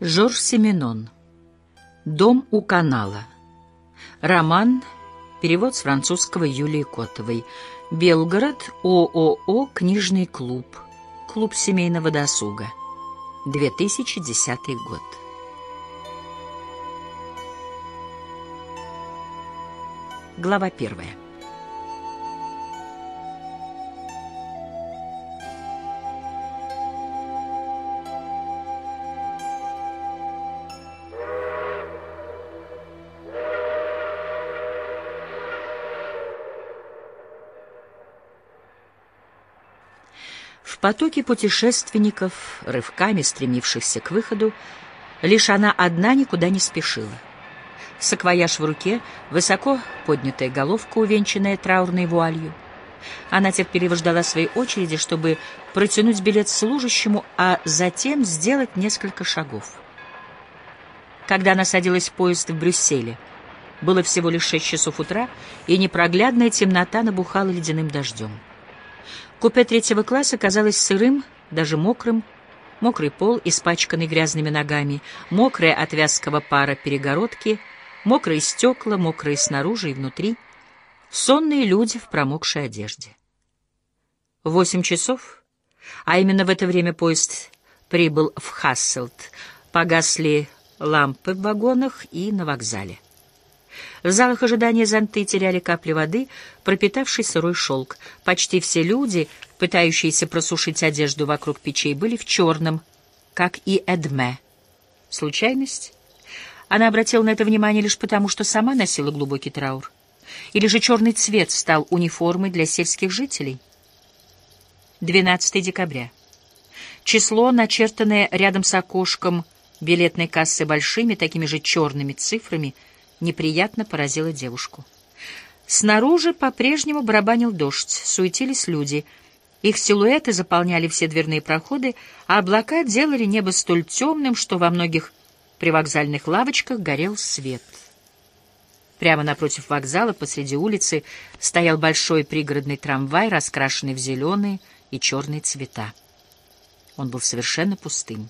Жорж Семенон. Дом у канала. Роман. Перевод с французского Юлии Котовой. Белгород. ООО «Книжный клуб». Клуб семейного досуга. 2010 год. Глава первая. Потоке путешественников, рывками стремившихся к выходу, лишь она одна никуда не спешила. Саквояж в руке, высоко поднятая головка, увенчанная траурной вуалью. Она терпеливо ждала своей очереди, чтобы протянуть билет служащему, а затем сделать несколько шагов. Когда она садилась в поезд в Брюсселе, было всего лишь шесть часов утра, и непроглядная темнота набухала ледяным дождем. Купе третьего класса казалось сырым, даже мокрым. Мокрый пол, испачканный грязными ногами, мокрая от вязкого пара перегородки, мокрые стекла, мокрые снаружи и внутри, сонные люди в промокшей одежде. Восемь часов, а именно в это время поезд прибыл в Хасселт, погасли лампы в вагонах и на вокзале. В залах ожидания зонты теряли капли воды, пропитавший сырой шелк. Почти все люди, пытающиеся просушить одежду вокруг печей, были в черном, как и Эдме. Случайность? Она обратила на это внимание лишь потому, что сама носила глубокий траур. Или же черный цвет стал униформой для сельских жителей? 12 декабря. Число, начертанное рядом с окошком билетной кассы большими, такими же черными цифрами — неприятно поразила девушку. Снаружи по-прежнему барабанил дождь, суетились люди. Их силуэты заполняли все дверные проходы, а облака делали небо столь темным, что во многих привокзальных лавочках горел свет. Прямо напротив вокзала, посреди улицы, стоял большой пригородный трамвай, раскрашенный в зеленые и черные цвета. Он был совершенно пустым.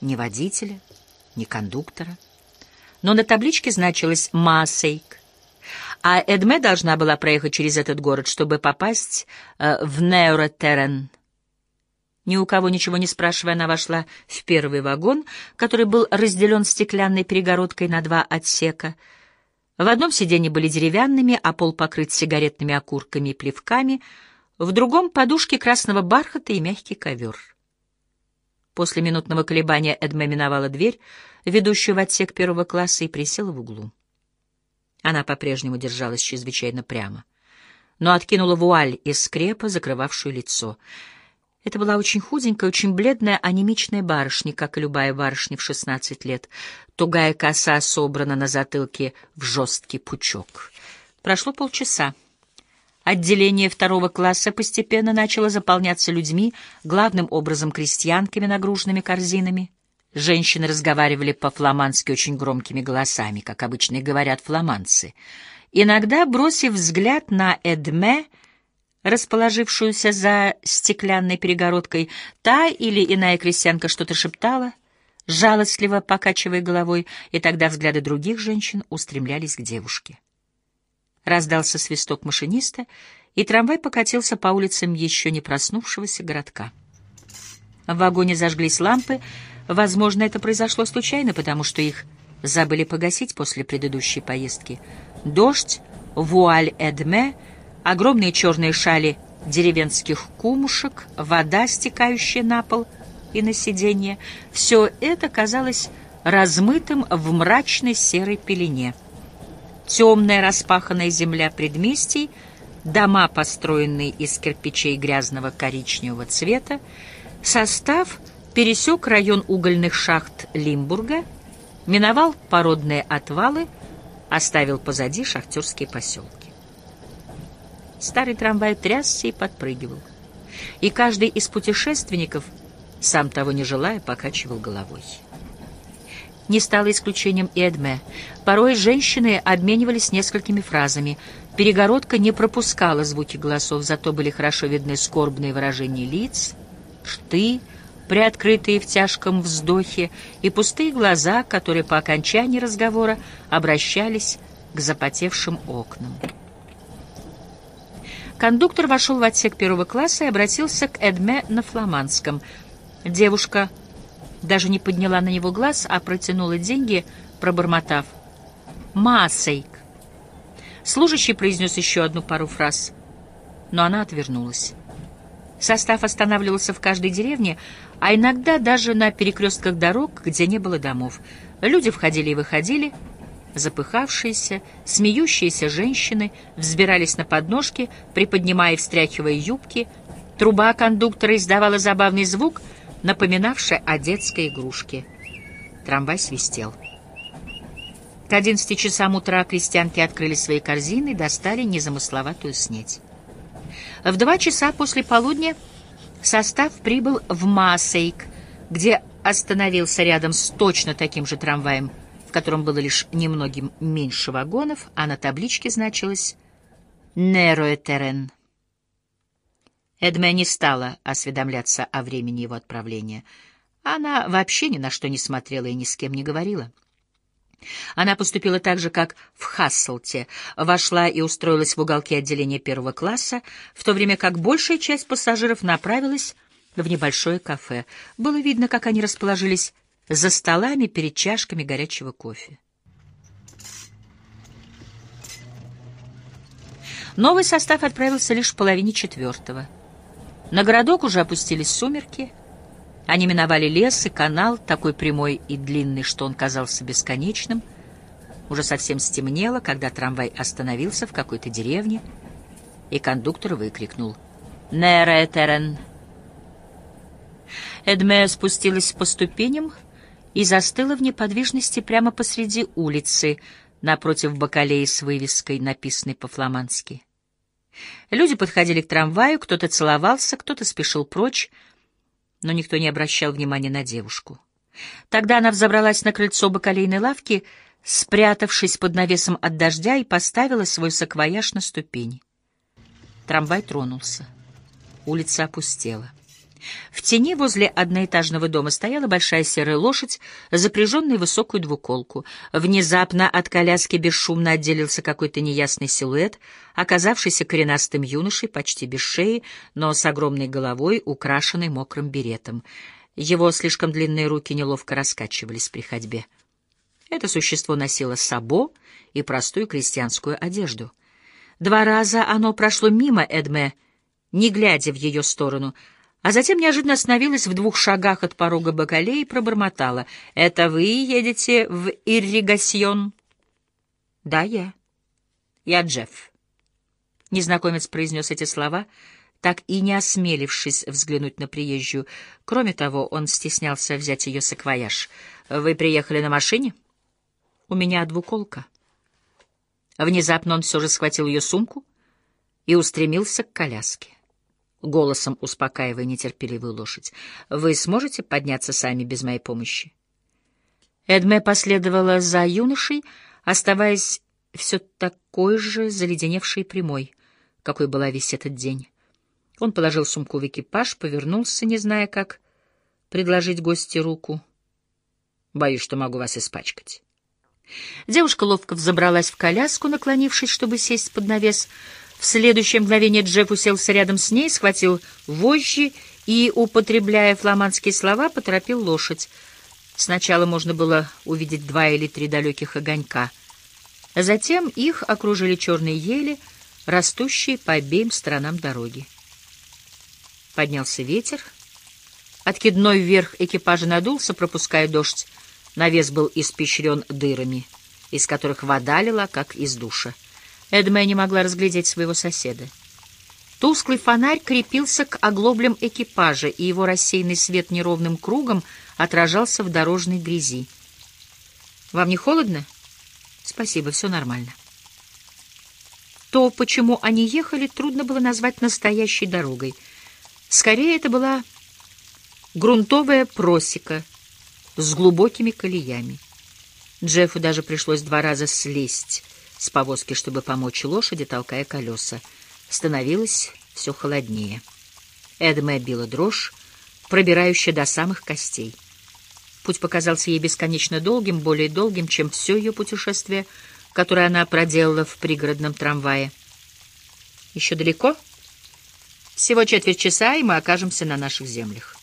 Ни водителя, ни кондуктора — но на табличке значилось «Маасейк». А Эдме должна была проехать через этот город, чтобы попасть э, в Неуротерен. Ни у кого ничего не спрашивая, она вошла в первый вагон, который был разделен стеклянной перегородкой на два отсека. В одном сиденье были деревянными, а пол покрыт сигаретными окурками и плевками, в другом — подушки красного бархата и мягкий ковер. После минутного колебания Эдме миновала дверь, ведущую в отсек первого класса, и присела в углу. Она по-прежнему держалась чрезвычайно прямо, но откинула вуаль из скрепа, закрывавшую лицо. Это была очень худенькая, очень бледная, анемичная барышня, как и любая барышня в шестнадцать лет. Тугая коса собрана на затылке в жесткий пучок. Прошло полчаса. Отделение второго класса постепенно начало заполняться людьми, главным образом крестьянками, нагруженными корзинами. Женщины разговаривали по-фламандски очень громкими голосами, как обычно и говорят фламандцы. Иногда, бросив взгляд на Эдме, расположившуюся за стеклянной перегородкой, та или иная крестьянка что-то шептала, жалостливо покачивая головой, и тогда взгляды других женщин устремлялись к девушке. Раздался свисток машиниста, и трамвай покатился по улицам еще не проснувшегося городка. В вагоне зажглись лампы. Возможно, это произошло случайно, потому что их забыли погасить после предыдущей поездки. Дождь, вуаль Эдме, огромные черные шали деревенских кумушек, вода, стекающая на пол и на сиденье — все это казалось размытым в мрачной серой пелене темная распаханная земля предместий, дома, построенные из кирпичей грязного коричневого цвета, состав пересек район угольных шахт Лимбурга, миновал породные отвалы, оставил позади шахтерские поселки. Старый трамвай трясся и подпрыгивал, и каждый из путешественников, сам того не желая, покачивал головой не стало исключением и Эдме. Порой женщины обменивались несколькими фразами. Перегородка не пропускала звуки голосов, зато были хорошо видны скорбные выражения лиц, шты, приоткрытые в тяжком вздохе, и пустые глаза, которые по окончании разговора обращались к запотевшим окнам. Кондуктор вошел в отсек первого класса и обратился к Эдме на фламандском. Девушка даже не подняла на него глаз, а протянула деньги, пробормотав. «Маасейк». Служащий произнес еще одну пару фраз, но она отвернулась. Состав останавливался в каждой деревне, а иногда даже на перекрестках дорог, где не было домов. Люди входили и выходили, запыхавшиеся, смеющиеся женщины взбирались на подножки, приподнимая и встряхивая юбки. Труба кондуктора издавала забавный звук, напоминавший о детской игрушке. Трамвай свистел. К одиннадцати часам утра крестьянки открыли свои корзины и достали незамысловатую снеть. В два часа после полудня состав прибыл в Маасейк, где остановился рядом с точно таким же трамваем, в котором было лишь немногим меньше вагонов, а на табличке значилось «Нероэтерен». Эдме не стала осведомляться о времени его отправления. Она вообще ни на что не смотрела и ни с кем не говорила. Она поступила так же, как в Хасселте, вошла и устроилась в уголке отделения первого класса, в то время как большая часть пассажиров направилась в небольшое кафе. Было видно, как они расположились за столами перед чашками горячего кофе. Новый состав отправился лишь в половине четвертого. На городок уже опустились сумерки — они миновали лес и канал, такой прямой и длинный, что он казался бесконечным. Уже совсем стемнело, когда трамвай остановился в какой-то деревне, и кондуктор выкрикнул «Нере терен!». Эдме спустилась по ступеням и застыла в неподвижности прямо посреди улицы, напротив бакалеи с вывеской, написанной по-фламандски. Люди подходили к трамваю, кто-то целовался, кто-то спешил прочь, но никто не обращал внимания на девушку. Тогда она взобралась на крыльцо бакалейной лавки, спрятавшись под навесом от дождя, и поставила свой саквояж на ступень. Трамвай тронулся. Улица опустела. В тени возле одноэтажного дома стояла большая серая лошадь, запряженная высокую двуколку. Внезапно от коляски бесшумно отделился какой-то неясный силуэт, оказавшийся коренастым юношей, почти без шеи, но с огромной головой, украшенной мокрым беретом. Его слишком длинные руки неловко раскачивались при ходьбе. Это существо носило сабо и простую крестьянскую одежду. Два раза оно прошло мимо Эдме, не глядя в ее сторону — а затем неожиданно остановилась в двух шагах от порога Бакале и пробормотала. «Это вы едете в Ирригасьон?» «Да, я. Я Джефф». Незнакомец произнес эти слова, так и не осмелившись взглянуть на приезжую. Кроме того, он стеснялся взять ее саквояж. «Вы приехали на машине?» «У меня двуколка». Внезапно он все же схватил ее сумку и устремился к коляске голосом успокаивая нетерпеливую лошадь. «Вы сможете подняться сами без моей помощи?» Эдме последовала за юношей, оставаясь все такой же заледеневшей прямой, какой была весь этот день. Он положил сумку в экипаж, повернулся, не зная, как предложить гости руку. «Боюсь, что могу вас испачкать». Девушка ловко взобралась в коляску, наклонившись, чтобы сесть под навес, — в следующее мгновение Джефф уселся рядом с ней, схватил вожжи и, употребляя фламандские слова, поторопил лошадь. Сначала можно было увидеть два или три далеких огонька. Затем их окружили черные ели, растущие по обеим сторонам дороги. Поднялся ветер. Откидной вверх экипажа надулся, пропуская дождь. Навес был испещрен дырами, из которых вода лила, как из душа. Эдме не могла разглядеть своего соседа. Тусклый фонарь крепился к оглоблям экипажа, и его рассеянный свет неровным кругом отражался в дорожной грязи. «Вам не холодно?» «Спасибо, все нормально». То, почему они ехали, трудно было назвать настоящей дорогой. Скорее, это была грунтовая просека с глубокими колеями. Джеффу даже пришлось два раза слезть с повозки, чтобы помочь лошади, толкая колеса. Становилось все холоднее. Эдме била дрожь, пробирающая до самых костей. Путь показался ей бесконечно долгим, более долгим, чем все ее путешествие, которое она проделала в пригородном трамвае. Еще далеко? Всего четверть часа, и мы окажемся на наших землях.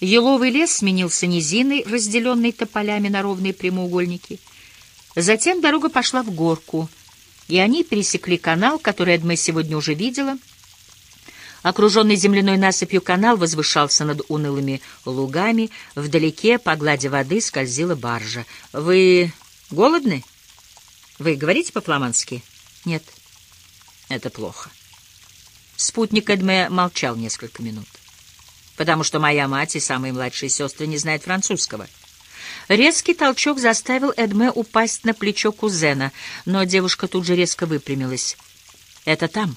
Еловый лес сменился низиной, разделенной тополями на ровные прямоугольники. Затем дорога пошла в горку, и они пересекли канал, который Эдме сегодня уже видела — Окруженный земляной насыпью канал возвышался над унылыми лугами. Вдалеке, по глади воды, скользила баржа. «Вы голодны? Вы говорите по-фламандски?» «Нет». «Это плохо». Спутник Эдме молчал несколько минут. «Потому что моя мать и самые младшие сестры не знают французского». Резкий толчок заставил Эдме упасть на плечо кузена, но девушка тут же резко выпрямилась. «Это там».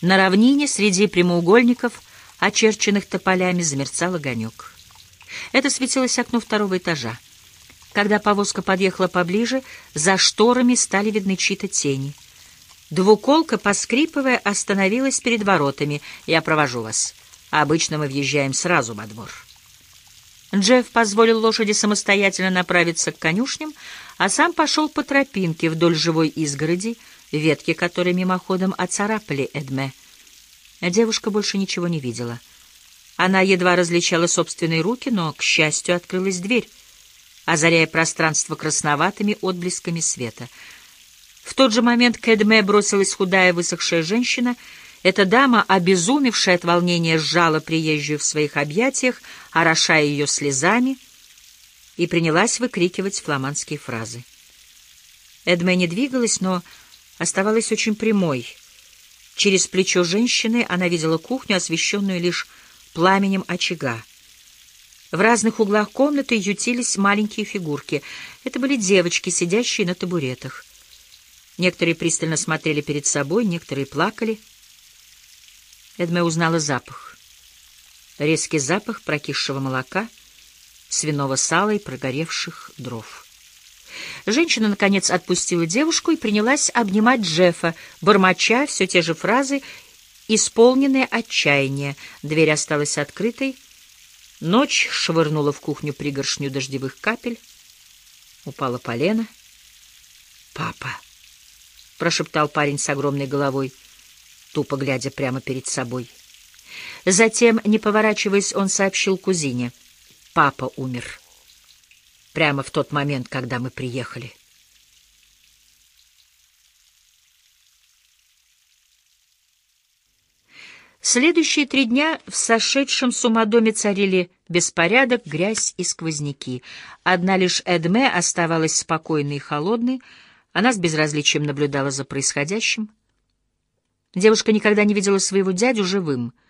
На равнине среди прямоугольников, очерченных тополями, замерцал огонек. Это светилось окно второго этажа. Когда повозка подъехала поближе, за шторами стали видны чьи-то тени. Двуколка, поскрипывая, остановилась перед воротами. «Я провожу вас. Обычно мы въезжаем сразу во двор». Джефф позволил лошади самостоятельно направиться к конюшням, а сам пошел по тропинке вдоль живой изгороди, ветки которой мимоходом оцарапали Эдме. Девушка больше ничего не видела. Она едва различала собственные руки, но, к счастью, открылась дверь, озаряя пространство красноватыми отблесками света. В тот же момент к Эдме бросилась худая высохшая женщина. Эта дама, обезумевшая от волнения, сжала приезжую в своих объятиях, орошая ее слезами, и принялась выкрикивать фламандские фразы. Эдме не двигалась, но оставалась очень прямой. Через плечо женщины она видела кухню, освещенную лишь пламенем очага. В разных углах комнаты ютились маленькие фигурки. Это были девочки, сидящие на табуретах. Некоторые пристально смотрели перед собой, некоторые плакали. Эдме узнала запах. Резкий запах прокисшего молока, свиного сала и прогоревших дров. Женщина, наконец, отпустила девушку и принялась обнимать Джеффа, бормоча все те же фразы, исполненные отчаяния. Дверь осталась открытой. Ночь швырнула в кухню пригоршню дождевых капель. Упала полено. «Папа!» — прошептал парень с огромной головой, тупо глядя прямо перед собой. Затем, не поворачиваясь, он сообщил кузине. «Папа умер» прямо в тот момент, когда мы приехали. Следующие три дня в сошедшем с ума доме царили беспорядок, грязь и сквозняки. Одна лишь Эдме оставалась спокойной и холодной, она с безразличием наблюдала за происходящим. Девушка никогда не видела своего дядю живым —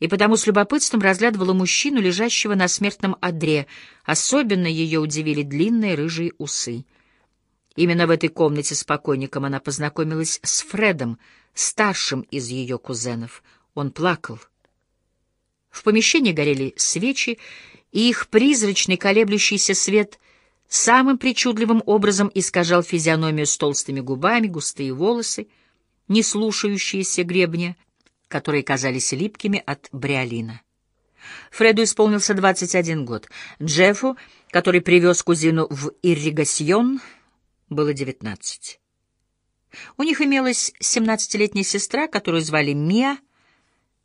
и потому с любопытством разглядывала мужчину, лежащего на смертном одре. Особенно ее удивили длинные рыжие усы. Именно в этой комнате с покойником она познакомилась с Фредом, старшим из ее кузенов. Он плакал. В помещении горели свечи, и их призрачный колеблющийся свет самым причудливым образом искажал физиономию с толстыми губами, густые волосы, не слушающиеся гребня — которые казались липкими от бриолина. Фреду исполнился 21 год. Джеффу, который привез кузину в Ирригасьон, было 19. У них имелась 17-летняя сестра, которую звали Мия.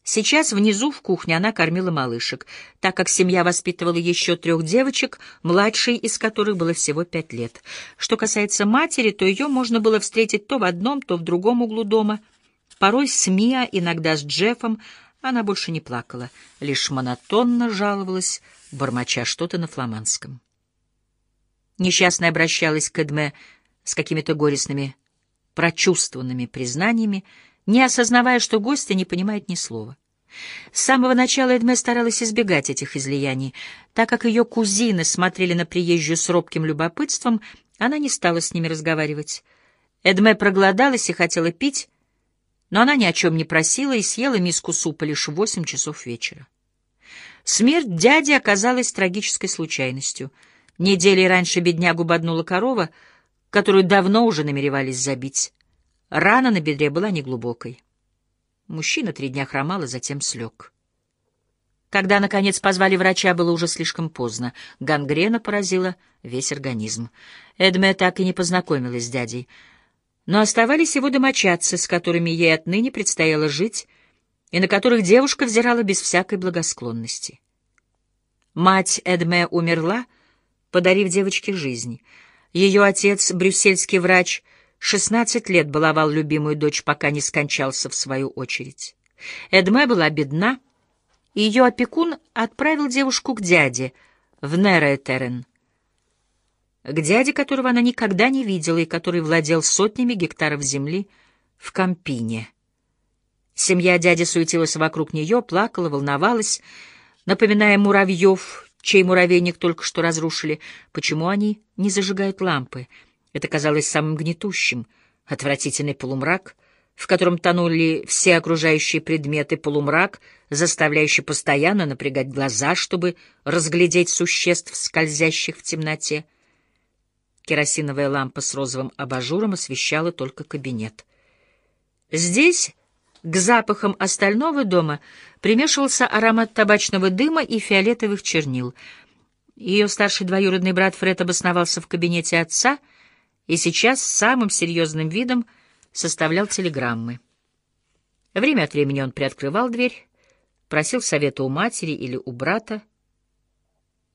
Сейчас внизу в кухне она кормила малышек, так как семья воспитывала еще трех девочек, младшей из которых было всего пять лет. Что касается матери, то ее можно было встретить то в одном, то в другом углу дома — Порой с Миа, иногда с Джеффом, она больше не плакала, лишь монотонно жаловалась, бормоча что-то на фламандском. Несчастная обращалась к Эдме с какими-то горестными, прочувствованными признаниями, не осознавая, что гостья не понимает ни слова. С самого начала Эдме старалась избегать этих излияний. Так как ее кузины смотрели на приезжую с робким любопытством, она не стала с ними разговаривать. Эдме проголодалась и хотела пить, но она ни о чем не просила и съела миску супа лишь в восемь часов вечера. Смерть дяди оказалась трагической случайностью. Недели раньше беднягу боднула корова, которую давно уже намеревались забить. Рана на бедре была неглубокой. Мужчина три дня хромал и затем слег. Когда, наконец, позвали врача, было уже слишком поздно. Гангрена поразила весь организм. Эдме так и не познакомилась с дядей. Но оставались его домочадцы, с которыми ей отныне предстояло жить, и на которых девушка взирала без всякой благосклонности. Мать Эдме умерла, подарив девочке жизнь. Ее отец, брюссельский врач, шестнадцать лет баловал любимую дочь, пока не скончался в свою очередь. Эдме была бедна, и ее опекун отправил девушку к дяде в Неретерен, к дяде, которого она никогда не видела и который владел сотнями гектаров земли в Кампине. Семья дяди суетилась вокруг нее, плакала, волновалась, напоминая муравьев, чей муравейник только что разрушили. Почему они не зажигают лампы? Это казалось самым гнетущим. Отвратительный полумрак — в котором тонули все окружающие предметы, полумрак, заставляющий постоянно напрягать глаза, чтобы разглядеть существ, скользящих в темноте. Керосиновая лампа с розовым абажуром освещала только кабинет. Здесь к запахам остального дома примешивался аромат табачного дыма и фиолетовых чернил. Ее старший двоюродный брат Фред обосновался в кабинете отца и сейчас самым серьезным видом составлял телеграммы. Время от времени он приоткрывал дверь, просил совета у матери или у брата.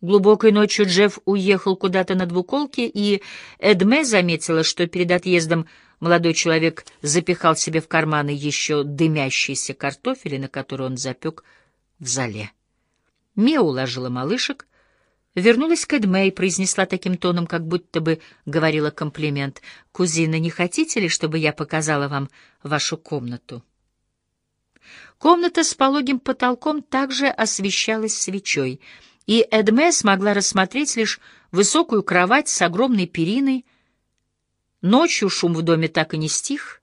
Глубокой ночью Джефф уехал куда-то на двуколке, и Эдме заметила, что перед отъездом молодой человек запихал себе в карманы еще дымящиеся картофели, на которые он запек в зале. Мия уложила малышек, Вернулась к Эдме и произнесла таким тоном, как будто бы говорила комплимент. «Кузина, не хотите ли, чтобы я показала вам вашу комнату?» Комната с пологим потолком также освещалась свечой, и Эдме смогла рассмотреть лишь высокую кровать с огромной периной. Ночью шум в доме так и не стих.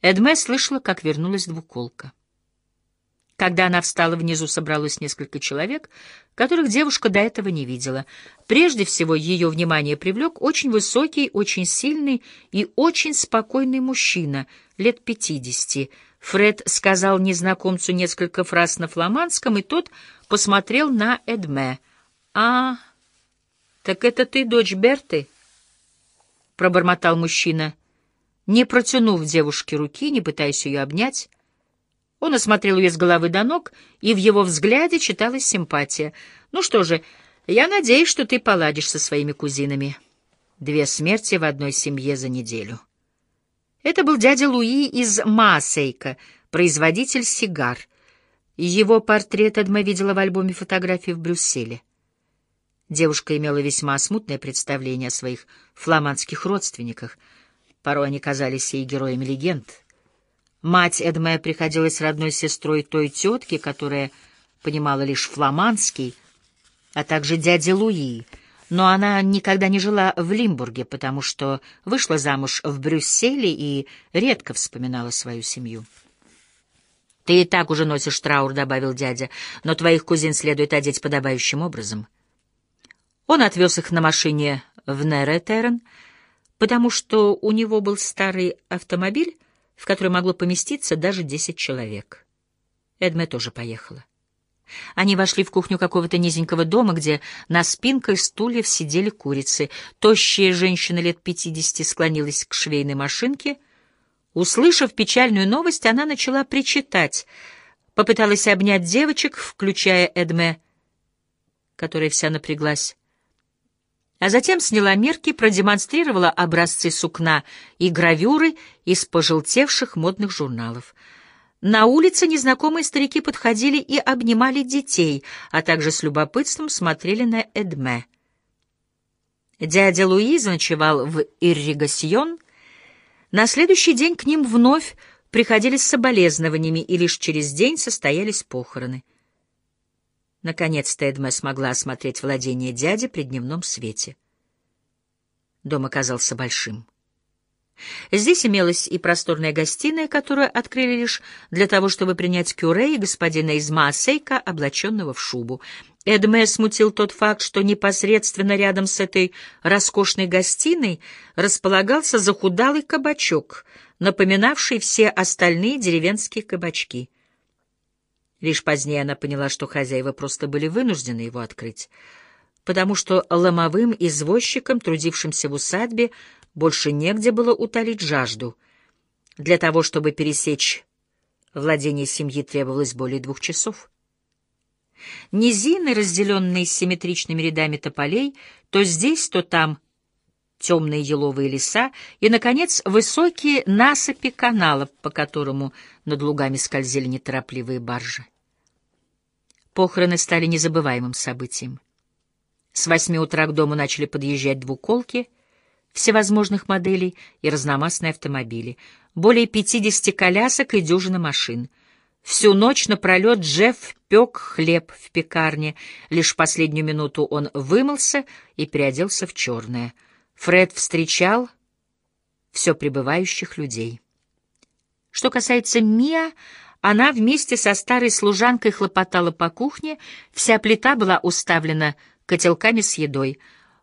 Эдме слышала, как вернулась двуколка. Когда она встала, внизу собралось несколько человек, которых девушка до этого не видела. Прежде всего ее внимание привлек очень высокий, очень сильный и очень спокойный мужчина, лет пятидесяти. Фред сказал незнакомцу несколько фраз на фламандском, и тот посмотрел на Эдме. «А, так это ты дочь Берты?» — пробормотал мужчина, не протянув девушке руки, не пытаясь ее обнять. Он осмотрел ее с головы до ног, и в его взгляде читалась симпатия. «Ну что же, я надеюсь, что ты поладишь со своими кузинами. Две смерти в одной семье за неделю». Это был дядя Луи из Маасейка, производитель сигар. Его портрет Эдма видела в альбоме фотографий в Брюсселе. Девушка имела весьма смутное представление о своих фламандских родственниках. Порой они казались ей героями легенд — Мать Эдме приходилась родной сестрой той тетки, которая понимала лишь фламандский, а также дяди Луи, но она никогда не жила в Лимбурге, потому что вышла замуж в Брюсселе и редко вспоминала свою семью. «Ты и так уже носишь траур», — добавил дядя, — «но твоих кузин следует одеть подобающим образом». Он отвез их на машине в Неретерен, потому что у него был старый автомобиль, в которой могло поместиться даже десять человек. Эдме тоже поехала. Они вошли в кухню какого-то низенького дома, где на спинках стульев сидели курицы. Тощая женщина лет пятидесяти склонилась к швейной машинке. Услышав печальную новость, она начала причитать. Попыталась обнять девочек, включая Эдме, которая вся напряглась а затем сняла мерки, продемонстрировала образцы сукна и гравюры из пожелтевших модных журналов. На улице незнакомые старики подходили и обнимали детей, а также с любопытством смотрели на Эдме. Дядя Луи ночевал в Ирригасьон. На следующий день к ним вновь приходили с соболезнованиями, и лишь через день состоялись похороны. Наконец-то Эдме смогла осмотреть владение дяди при дневном свете. Дом оказался большим. Здесь имелась и просторная гостиная, которую открыли лишь для того, чтобы принять кюре и господина из Маасейка, облаченного в шубу. Эдме смутил тот факт, что непосредственно рядом с этой роскошной гостиной располагался захудалый кабачок, напоминавший все остальные деревенские кабачки — Лишь позднее она поняла, что хозяева просто были вынуждены его открыть, потому что ломовым извозчикам, трудившимся в усадьбе, больше негде было утолить жажду. Для того, чтобы пересечь владение семьи, требовалось более двух часов. Низины, разделенные симметричными рядами тополей, то здесь, то там темные еловые леса и, наконец, высокие насыпи каналов, по которому над лугами скользили неторопливые баржи. Похороны стали незабываемым событием. С восьми утра к дому начали подъезжать двуколки всевозможных моделей и разномастные автомобили, более пятидесяти колясок и дюжина машин. Всю ночь напролет Джефф пек хлеб в пекарне, лишь последнюю минуту он вымылся и переоделся в черное. Фред встречал все прибывающих людей. Что касается Миа, она вместе со старой служанкой хлопотала по кухне, вся плита была уставлена котелками с едой.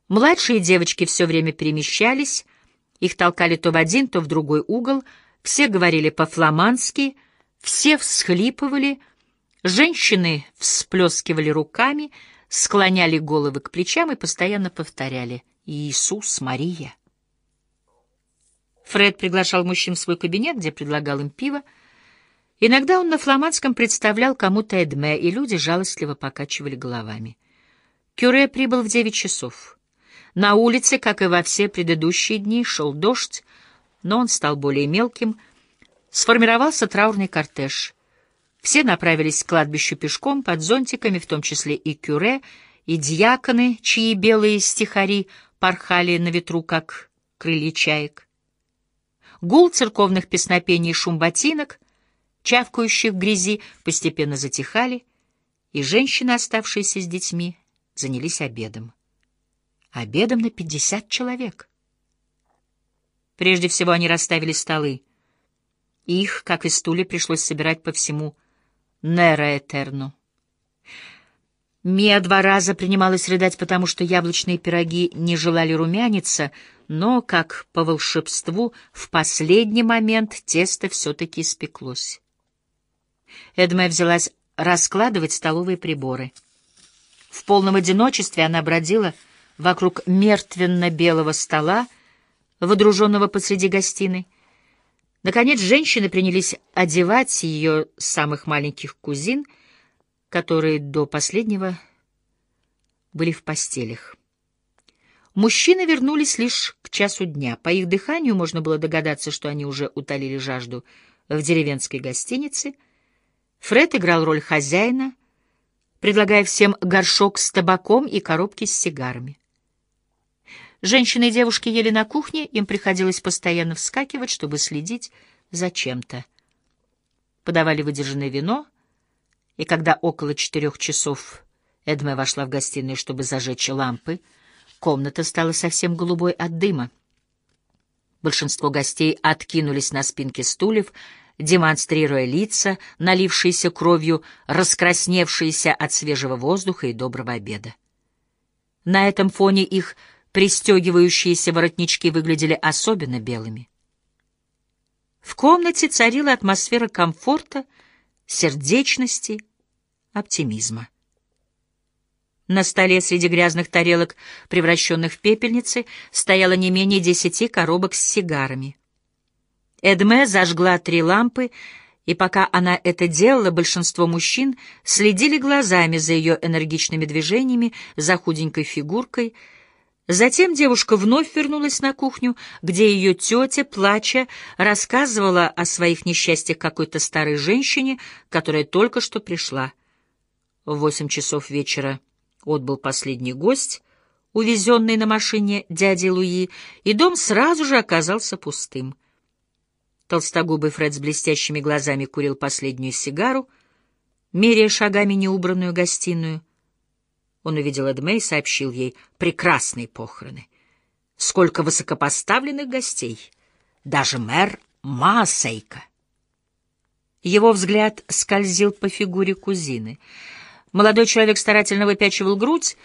Младшие девочки все время перемещались, их толкали то в один, то в другой угол, все говорили по-фламандски, все всхлипывали, женщины всплескивали руками, склоняли головы к плечам и постоянно повторяли «Иисус, Мария». Фред приглашал мужчин в свой кабинет, где предлагал им пиво, Иногда он на фламандском представлял кому-то Эдме, и люди жалостливо покачивали головами. Кюре прибыл в девять часов. На улице, как и во все предыдущие дни, шел дождь, но он стал более мелким. Сформировался траурный кортеж. Все направились к кладбищу пешком под зонтиками, в том числе и Кюре, и дьяконы, чьи белые стихари порхали на ветру, как крылья чаек. Гул церковных песнопений и шум ботинок — чавкающих в грязи, постепенно затихали, и женщины, оставшиеся с детьми, занялись обедом. Обедом на пятьдесят человек. Прежде всего они расставили столы. Их, как и стулья, пришлось собирать по всему Нера-Этерну. Мия два раза принималась рыдать, потому что яблочные пироги не желали румяниться, но, как по волшебству, в последний момент тесто все-таки испеклось. Эдме взялась раскладывать столовые приборы. В полном одиночестве она бродила вокруг мертвенно-белого стола, водруженного посреди гостиной. Наконец женщины принялись одевать ее самых маленьких кузин, которые до последнего были в постелях. Мужчины вернулись лишь к часу дня. По их дыханию можно было догадаться, что они уже утолили жажду в деревенской гостинице — Фред играл роль хозяина, предлагая всем горшок с табаком и коробки с сигарами. Женщины и девушки ели на кухне, им приходилось постоянно вскакивать, чтобы следить за чем-то. Подавали выдержанное вино, и когда около четырех часов Эдме вошла в гостиную, чтобы зажечь лампы, комната стала совсем голубой от дыма. Большинство гостей откинулись на спинки стульев демонстрируя лица, налившиеся кровью, раскрасневшиеся от свежего воздуха и доброго обеда. На этом фоне их пристегивающиеся воротнички выглядели особенно белыми. В комнате царила атмосфера комфорта, сердечности, оптимизма. На столе среди грязных тарелок, превращенных в пепельницы, стояло не менее десяти коробок с сигарами. Эдме зажгла три лампы, и пока она это делала, большинство мужчин следили глазами за ее энергичными движениями, за худенькой фигуркой. Затем девушка вновь вернулась на кухню, где ее тетя, плача, рассказывала о своих несчастьях какой-то старой женщине, которая только что пришла. В восемь часов вечера отбыл последний гость, увезенный на машине дяди Луи, и дом сразу же оказался пустым. Толстогубый Фред с блестящими глазами курил последнюю сигару, меряя шагами неубранную гостиную. Он увидел Эдме и сообщил ей прекрасные похороны. Сколько высокопоставленных гостей! Даже мэр Маасейка. Его взгляд скользил по фигуре кузины. Молодой человек старательно выпячивал грудь,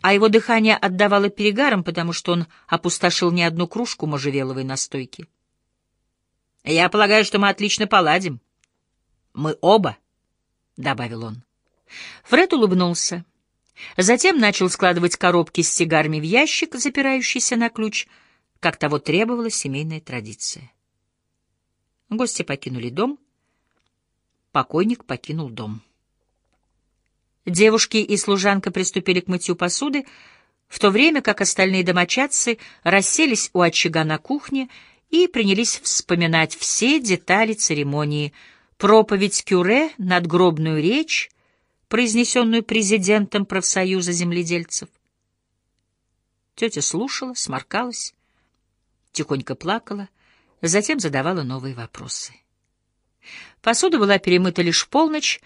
а его дыхание отдавало перегаром, потому что он опустошил не одну кружку можжевеловой настойки. Я полагаю, что мы отлично поладим. Мы оба. — добавил он. Фред улыбнулся. Затем начал складывать коробки с сигарами в ящик, запирающийся на ключ, как того требовала семейная традиция. Гости покинули дом. Покойник покинул дом. Девушки и служанка приступили к мытью посуды, в то время как остальные домочадцы расселись у очага на кухне и принялись вспоминать все детали церемонии, проповедь Кюре, надгробную речь, произнесенную президентом профсоюза земледельцев. Тетя слушала, сморкалась, тихонько плакала, затем задавала новые вопросы. Посуда была перемыта лишь в полночь,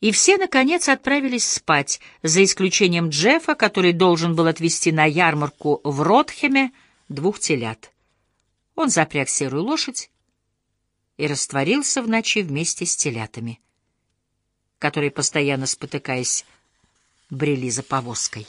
и все, наконец, отправились спать, за исключением Джеффа, который должен был отвезти на ярмарку в Ротхеме двух телят. Он запряг серую лошадь и растворился в ночи вместе с телятами, которые, постоянно спотыкаясь, брели за повозкой.